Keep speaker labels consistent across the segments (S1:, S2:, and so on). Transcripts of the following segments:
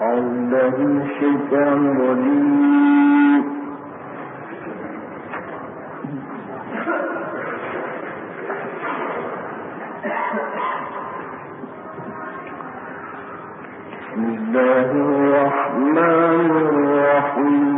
S1: عنده بسم الله الرحمن الرحيم.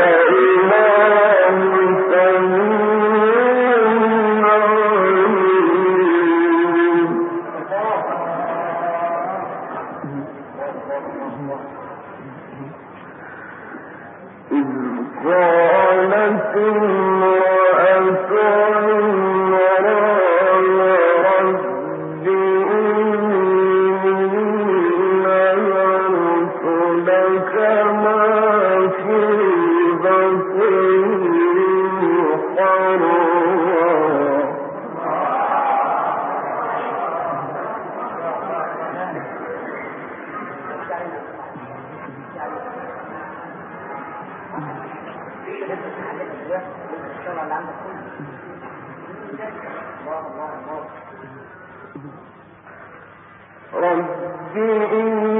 S1: رب إن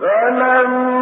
S1: فلما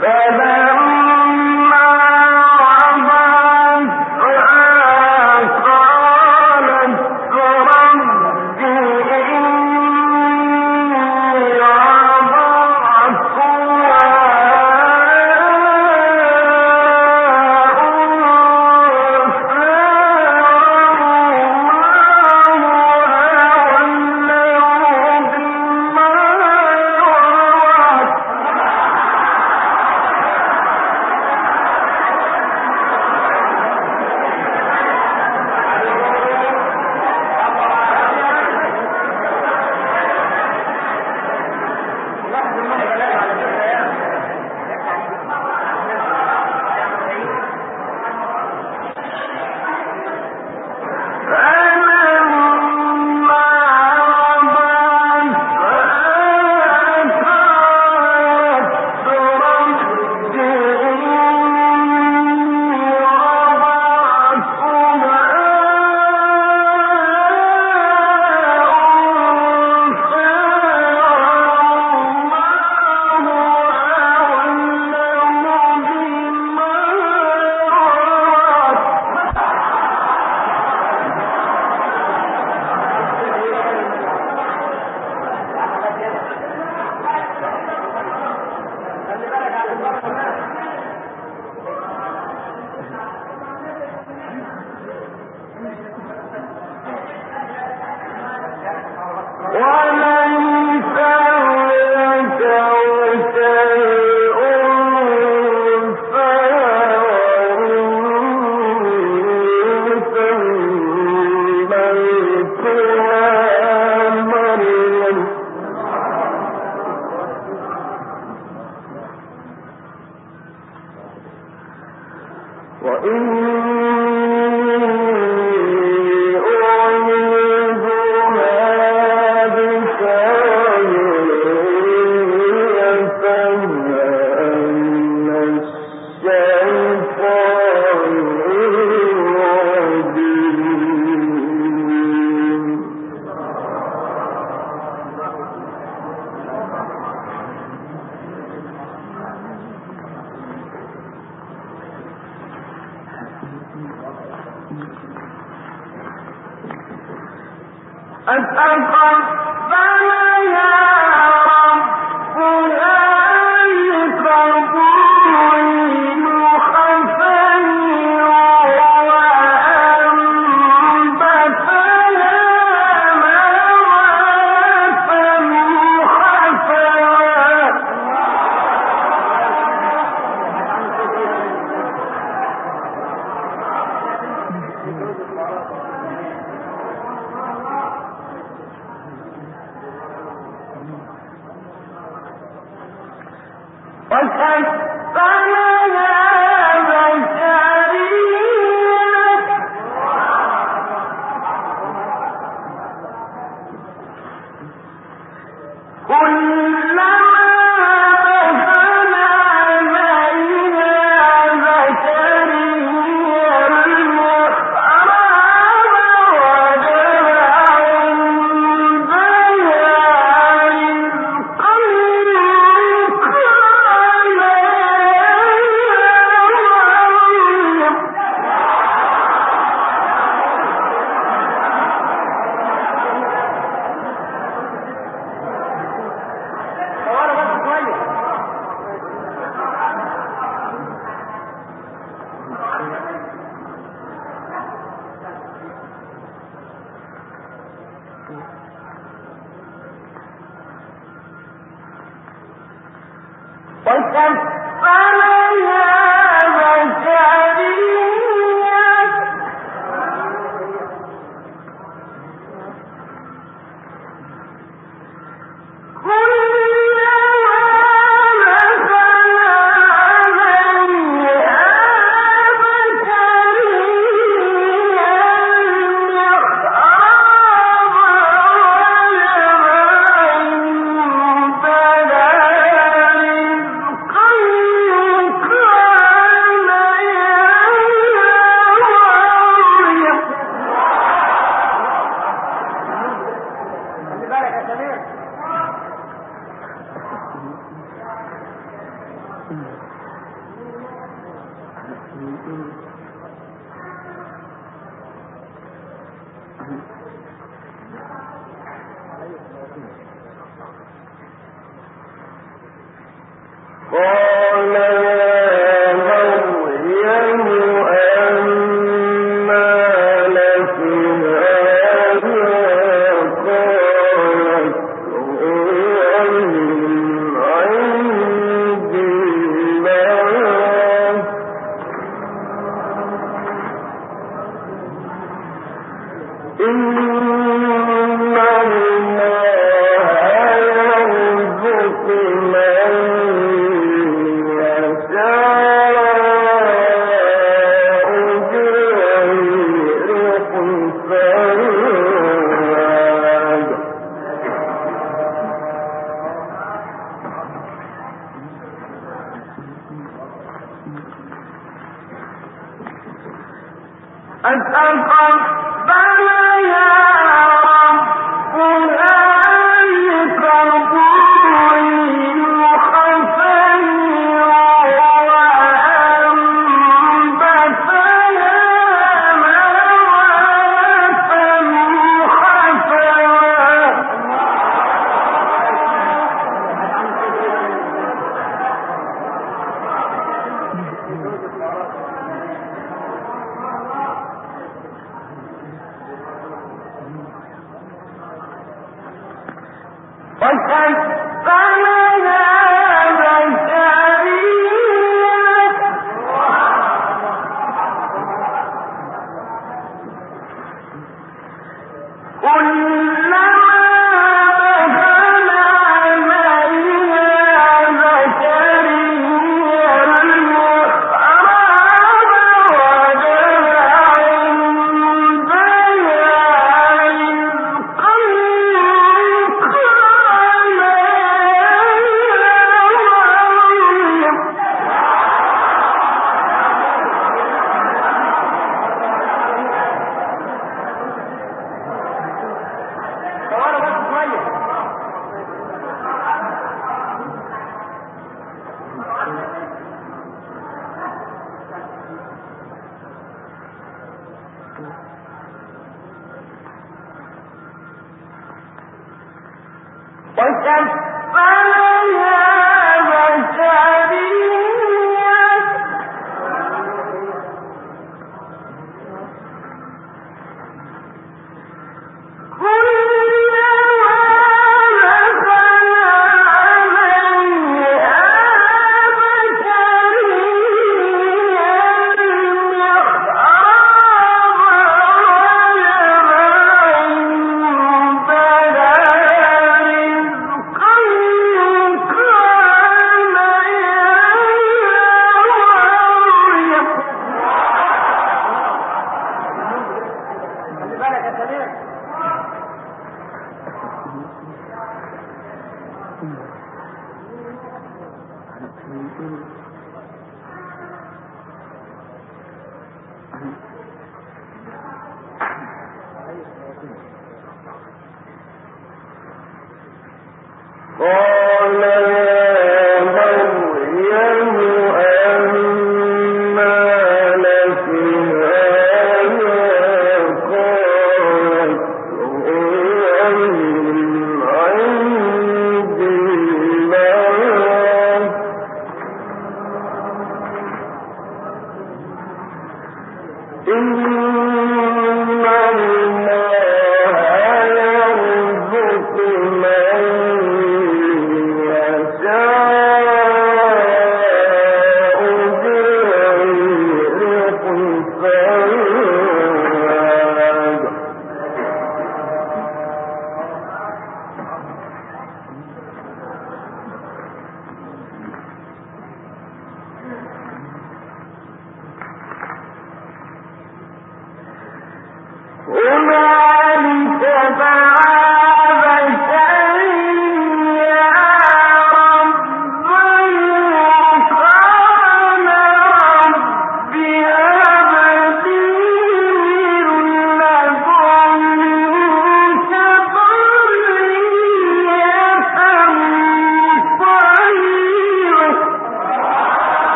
S1: فبدأ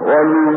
S1: قال